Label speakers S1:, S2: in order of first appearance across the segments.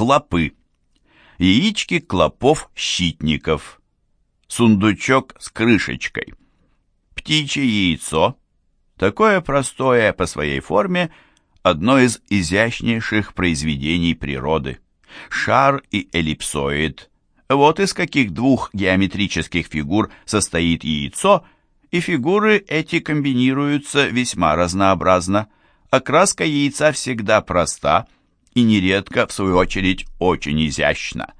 S1: Клопы. Яички клопов-щитников. Сундучок с крышечкой. Птичье яйцо. Такое простое по своей форме, одно из изящнейших произведений природы. Шар и эллипсоид. Вот из каких двух геометрических фигур состоит яйцо, и фигуры эти комбинируются весьма разнообразно. Окраска яйца всегда проста – и нередко, в свою очередь, очень изящно.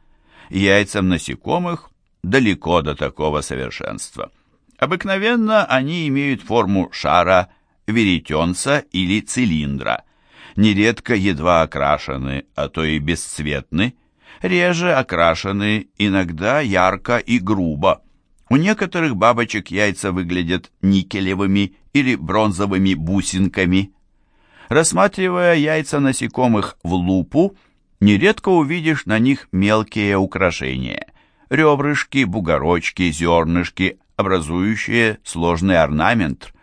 S1: Яйцам насекомых далеко до такого совершенства. Обыкновенно они имеют форму шара, веретенца или цилиндра. Нередко едва окрашены, а то и бесцветны, реже окрашены, иногда ярко и грубо. У некоторых бабочек яйца выглядят никелевыми или бронзовыми бусинками – Рассматривая яйца насекомых в лупу, нередко увидишь на них мелкие украшения. Ребрышки, бугорочки, зернышки, образующие сложный орнамент.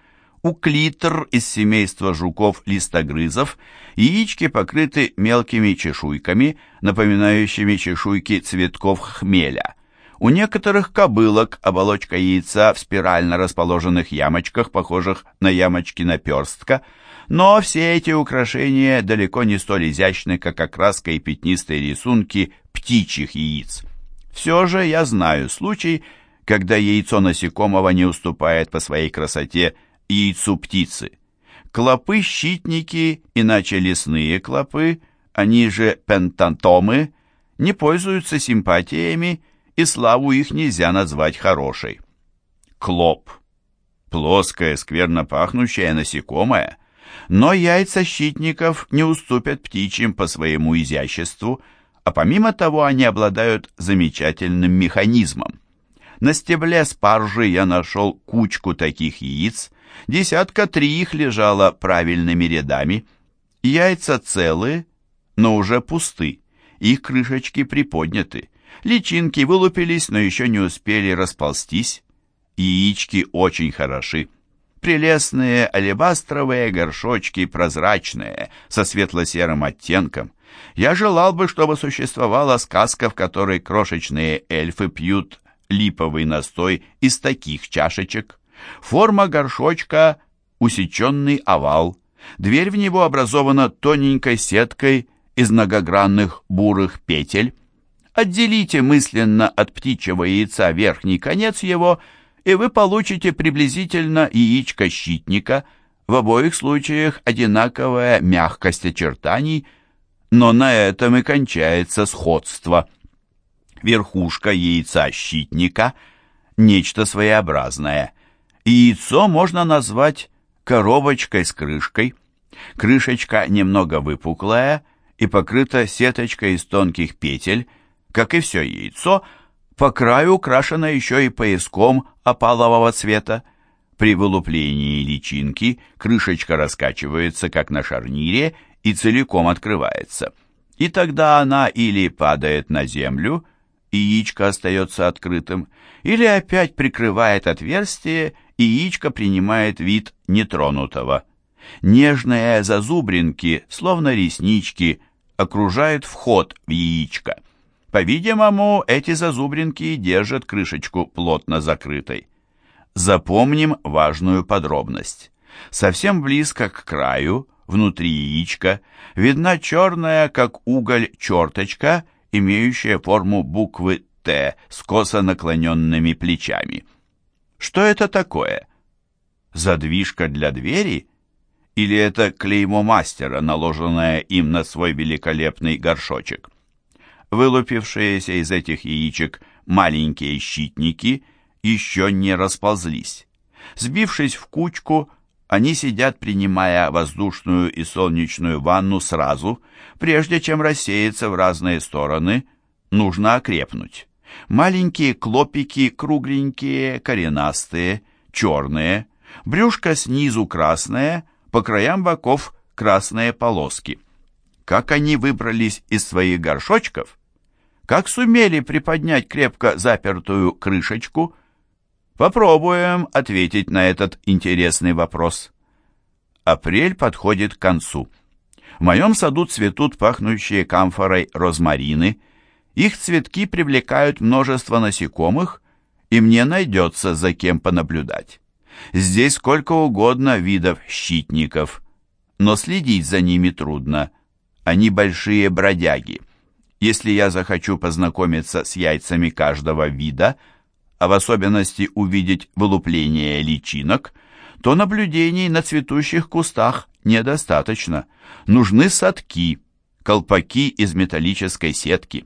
S1: У клитр из семейства жуков-листогрызов яички покрыты мелкими чешуйками, напоминающими чешуйки цветков хмеля. У некоторых кобылок оболочка яйца в спирально расположенных ямочках, похожих на ямочки наперстка – но все эти украшения далеко не столь изящны, как окраска и пятнистые рисунки птичьих яиц. Все же я знаю случай, когда яйцо насекомого не уступает по своей красоте яйцу птицы. Клопы-щитники, иначе лесные клопы, они же пентантомы, не пользуются симпатиями, и славу их нельзя назвать хорошей. Клоп. Плоское, скверно пахнущее насекомое – но яйца щитников не уступят птичьим по своему изяществу, а помимо того они обладают замечательным механизмом. На стебле спаржи я нашел кучку таких яиц, десятка три их лежало правильными рядами. Яйца целые, но уже пусты, их крышечки приподняты. Личинки вылупились, но еще не успели расползтись. Яички очень хороши. Прелестные алебастровые горшочки, прозрачные, со светло-серым оттенком. Я желал бы, чтобы существовала сказка, в которой крошечные эльфы пьют липовый настой из таких чашечек. Форма горшочка — усеченный овал. Дверь в него образована тоненькой сеткой из многогранных бурых петель. Отделите мысленно от птичьего яйца верхний конец его — и вы получите приблизительно яичко щитника, в обоих случаях одинаковая мягкость очертаний, но на этом и кончается сходство. Верхушка яйца щитника – нечто своеобразное. Яйцо можно назвать коробочкой с крышкой. Крышечка немного выпуклая и покрыта сеточкой из тонких петель, как и все яйцо – по краю украшена еще и пояском опалового цвета. При вылуплении личинки крышечка раскачивается, как на шарнире, и целиком открывается. И тогда она или падает на землю, и яичко остается открытым, или опять прикрывает отверстие, и яичко принимает вид нетронутого. Нежные зазубринки, словно реснички, окружают вход в яичко. По-видимому, эти зазубринки держат крышечку плотно закрытой. Запомним важную подробность. Совсем близко к краю, внутри яичка, видна черная, как уголь, черточка, имеющая форму буквы «Т» с косо наклоненными плечами. Что это такое? Задвижка для двери? Или это клеймо мастера, наложенное им на свой великолепный горшочек? Вылупившиеся из этих яичек маленькие щитники еще не расползлись. Сбившись в кучку, они сидят, принимая воздушную и солнечную ванну сразу, прежде чем рассеяться в разные стороны, нужно окрепнуть. Маленькие клопики кругленькие, коренастые, черные, брюшко снизу красное, по краям боков красные полоски. Как они выбрались из своих горшочков? Как сумели приподнять крепко запертую крышечку? Попробуем ответить на этот интересный вопрос. Апрель подходит к концу. В моем саду цветут пахнущие камфорой розмарины. Их цветки привлекают множество насекомых, и мне найдется за кем понаблюдать. Здесь сколько угодно видов щитников, но следить за ними трудно. Они большие бродяги. Если я захочу познакомиться с яйцами каждого вида, а в особенности увидеть вылупление личинок, то наблюдений на цветущих кустах недостаточно. Нужны садки, колпаки из металлической сетки.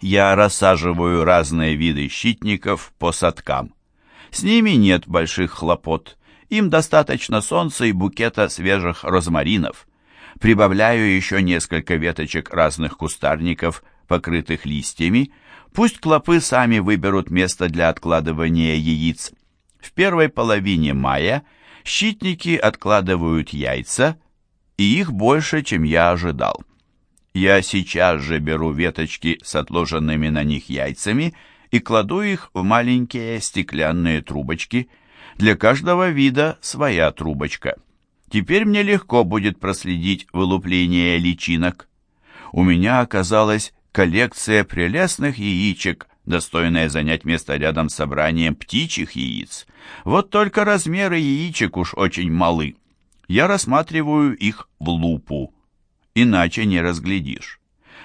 S1: Я рассаживаю разные виды щитников по садкам. С ними нет больших хлопот. Им достаточно солнца и букета свежих розмаринов. Прибавляю еще несколько веточек разных кустарников, покрытых листьями. Пусть клопы сами выберут место для откладывания яиц. В первой половине мая щитники откладывают яйца, и их больше, чем я ожидал. Я сейчас же беру веточки с отложенными на них яйцами и кладу их в маленькие стеклянные трубочки. Для каждого вида своя трубочка. Теперь мне легко будет проследить вылупление личинок. У меня оказалась коллекция прелестных яичек, достойная занять место рядом с собранием птичьих яиц. Вот только размеры яичек уж очень малы. Я рассматриваю их в лупу, иначе не разглядишь.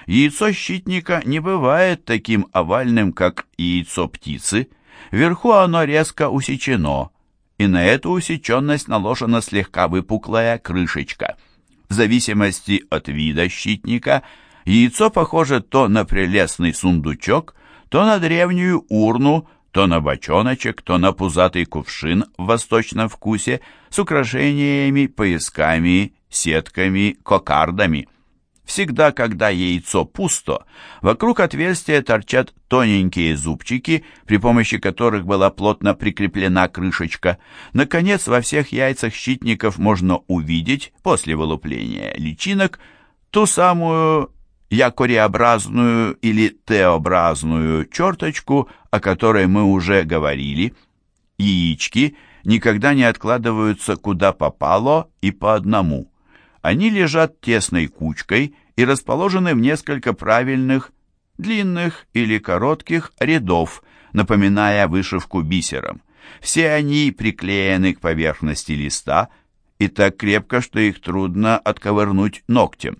S1: Яйцо щитника не бывает таким овальным, как яйцо птицы. Вверху оно резко усечено, и на эту усеченность наложена слегка выпуклая крышечка. В зависимости от вида щитника, яйцо похоже то на прелестный сундучок, то на древнюю урну, то на бочоночек, то на пузатый кувшин в восточном вкусе с украшениями, поясками, сетками, кокардами. Всегда, когда яйцо пусто, вокруг отверстия торчат тоненькие зубчики, при помощи которых была плотно прикреплена крышечка. Наконец, во всех яйцах щитников можно увидеть, после вылупления личинок, ту самую якореобразную или Т-образную черточку, о которой мы уже говорили. Яички никогда не откладываются куда попало и по одному – они лежат тесной кучкой и расположены в несколько правильных, длинных или коротких рядов, напоминая вышивку бисером. Все они приклеены к поверхности листа и так крепко, что их трудно отковырнуть ногтем.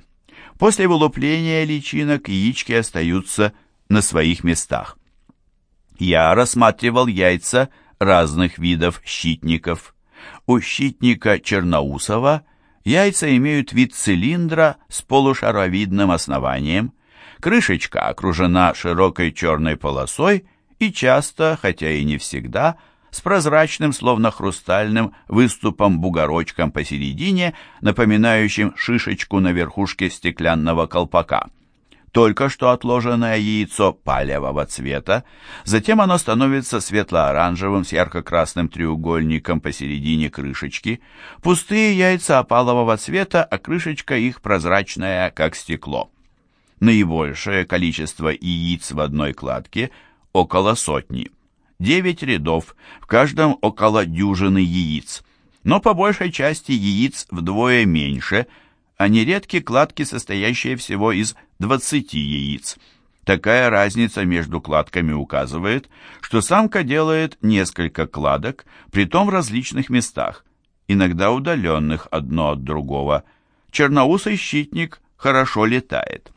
S1: После вылупления личинок яички остаются на своих местах. Я рассматривал яйца разных видов щитников. У щитника черноусова – Яйца имеют вид цилиндра с полушаровидным основанием. Крышечка окружена широкой черной полосой и часто, хотя и не всегда, с прозрачным, словно хрустальным, выступом-бугорочком посередине, напоминающим шишечку на верхушке стеклянного колпака только что отложенное яйцо палевого цвета, затем оно становится светло-оранжевым с ярко-красным треугольником посередине крышечки, пустые яйца опалового цвета, а крышечка их прозрачная, как стекло. Наибольшее количество яиц в одной кладке – около сотни. Девять рядов, в каждом около дюжины яиц. Но по большей части яиц вдвое меньше – а нередки кладки, состоящие всего из 20 яиц. Такая разница между кладками указывает, что самка делает несколько кладок, притом в различных местах, иногда удаленных одно от другого. Черноусый щитник хорошо летает.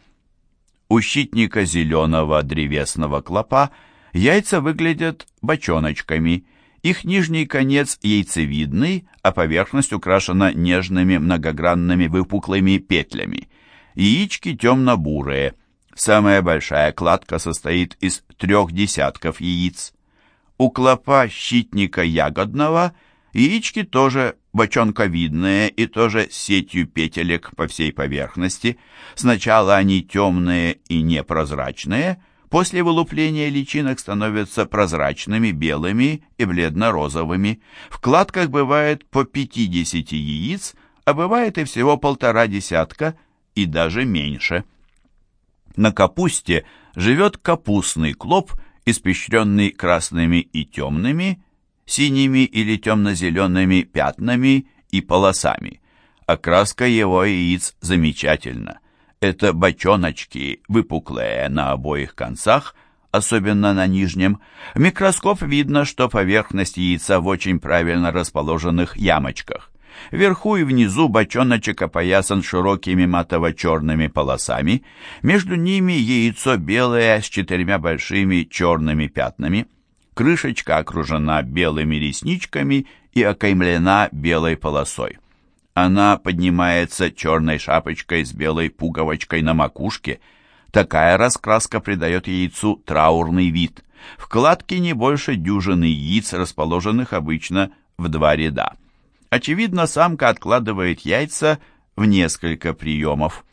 S1: У щитника зеленого древесного клопа яйца выглядят бочоночками – их нижний конец яйцевидный, а поверхность украшена нежными многогранными выпуклыми петлями. Яички темно-бурые. Самая большая кладка состоит из трех десятков яиц. У клопа щитника ягодного яички тоже бочонковидные и тоже с сетью петелек по всей поверхности. Сначала они темные и непрозрачные, После вылупления личинок становятся прозрачными, белыми и бледно-розовыми. В кладках бывает по 50 яиц, а бывает и всего полтора десятка, и даже меньше. На капусте живет капустный клоп, испещренный красными и темными, синими или темно-зелеными пятнами и полосами. Окраска его яиц замечательна. Это бочоночки, выпуклые на обоих концах, особенно на нижнем. В микроскоп видно, что поверхность яйца в очень правильно расположенных ямочках. Вверху и внизу бочоночек опоясан широкими матово-черными полосами. Между ними яйцо белое с четырьмя большими черными пятнами. Крышечка окружена белыми ресничками и окаймлена белой полосой. Она поднимается черной шапочкой с белой пуговочкой на макушке. Такая раскраска придает яйцу траурный вид. Вкладки не больше дюжины яиц, расположенных обычно в два ряда. Очевидно, самка откладывает яйца в несколько приемов.